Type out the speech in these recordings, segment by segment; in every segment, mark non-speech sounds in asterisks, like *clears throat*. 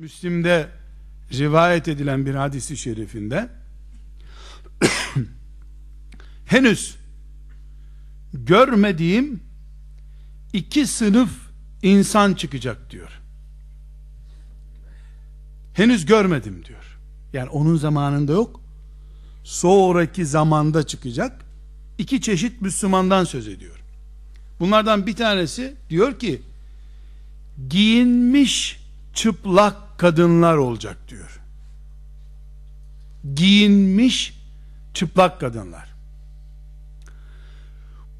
Müslim'de rivayet edilen bir hadisi şerifinde *clears throat* henüz görmediğim iki sınıf insan çıkacak diyor. Henüz görmedim diyor. Yani onun zamanında yok. Sonraki zamanda çıkacak. iki çeşit Müslümandan söz ediyor. Bunlardan bir tanesi diyor ki giyinmiş çıplak kadınlar olacak diyor. Giyinmiş çıplak kadınlar.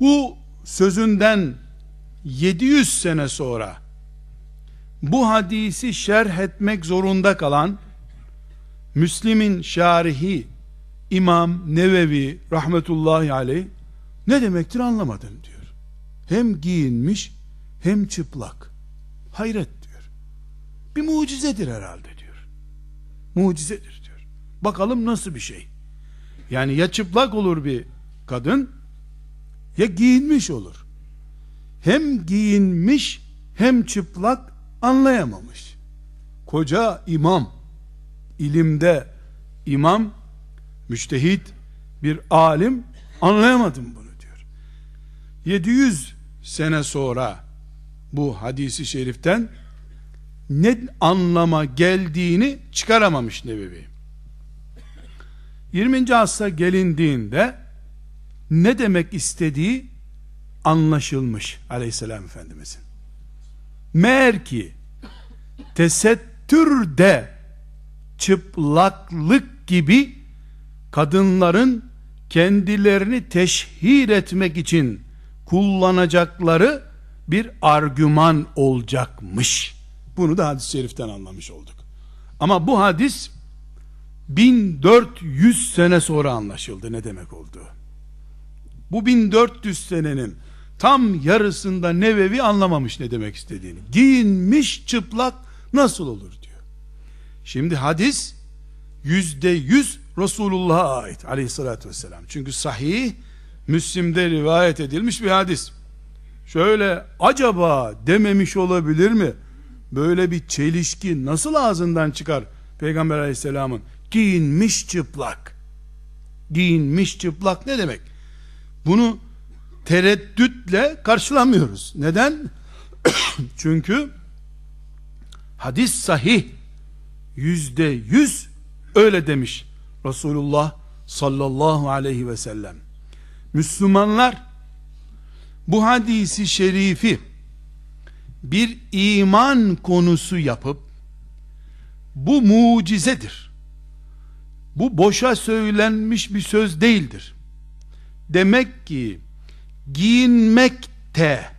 Bu sözünden 700 sene sonra bu hadisi şerh etmek zorunda kalan Müslim'in şarihi İmam Nevevi rahmetullahi aleyh ne demektir anlamadım diyor. Hem giyinmiş hem çıplak. Hayret. Bir mucizedir herhalde diyor. Mucizedir diyor. Bakalım nasıl bir şey. Yani ya çıplak olur bir kadın ya giyinmiş olur. Hem giyinmiş hem çıplak anlayamamış. Koca imam, ilimde imam, müştehit bir alim anlayamadım bunu diyor. 700 sene sonra bu hadisi şeriften ne anlama geldiğini çıkaramamış Nebevi. 20. asra gelindiğinde ne demek istediği anlaşılmış aleyhisselam efendimizin. Meğer ki tesettürde çıplaklık gibi kadınların kendilerini teşhir etmek için kullanacakları bir argüman olacakmış. Bunu da hadis-i şeriften anlamış olduk. Ama bu hadis 1400 sene sonra anlaşıldı ne demek olduğu. Bu 1400 senenin tam yarısında Nevevi anlamamış ne demek istediğini. Giyinmiş çıplak nasıl olur diyor. Şimdi hadis yüzde yüz Resulullah'a ait aleyhissalatü vesselam. Çünkü sahih Müslim'de rivayet edilmiş bir hadis. Şöyle acaba dememiş olabilir mi? Böyle bir çelişki nasıl ağzından çıkar Peygamber aleyhisselamın? Giyinmiş çıplak. Giyinmiş çıplak ne demek? Bunu tereddütle karşılamıyoruz. Neden? *coughs* Çünkü hadis sahih yüzde yüz öyle demiş Resulullah sallallahu aleyhi ve sellem. Müslümanlar bu hadisi şerifi bir iman konusu yapıp bu mucizedir. Bu boşa söylenmiş bir söz değildir. Demek ki giyinmekte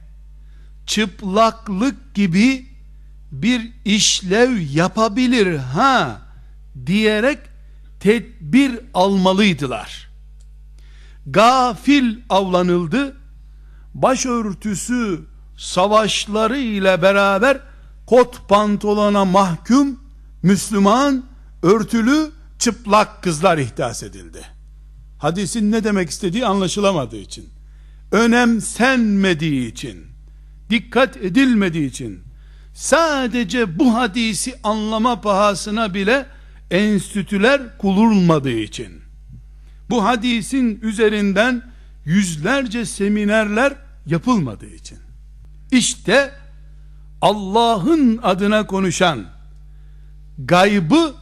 çıplaklık gibi bir işlev yapabilir ha diyerek tedbir almalıydılar. Gafil avlanıldı. Başörtüsü savaşları ile beraber kot pantolona mahkum Müslüman örtülü çıplak kızlar ihdas edildi. Hadisin ne demek istediği anlaşılamadığı için, önemsenmediği için, dikkat edilmediği için, sadece bu hadisi anlama pahasına bile enstitüler kurulmadığı için, bu hadisin üzerinden yüzlerce seminerler yapılmadığı için, işte Allah'ın adına konuşan, gaybı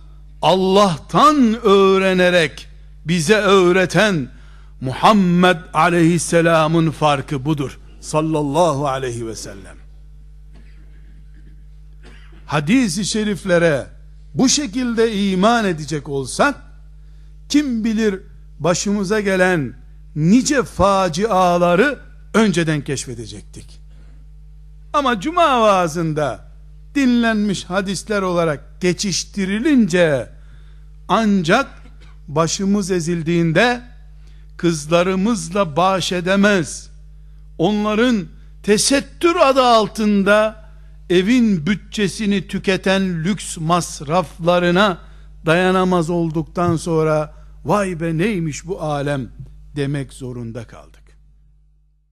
Allah'tan öğrenerek bize öğreten Muhammed aleyhisselamın farkı budur. Sallallahu aleyhi ve sellem. Hadis-i şeriflere bu şekilde iman edecek olsak kim bilir başımıza gelen nice faciaları önceden keşfedecektik. Ama cuma vaazında dinlenmiş hadisler olarak geçiştirilince ancak başımız ezildiğinde kızlarımızla baş edemez. Onların tesettür adı altında evin bütçesini tüketen lüks masraflarına dayanamaz olduktan sonra vay be neymiş bu alem demek zorunda kaldık.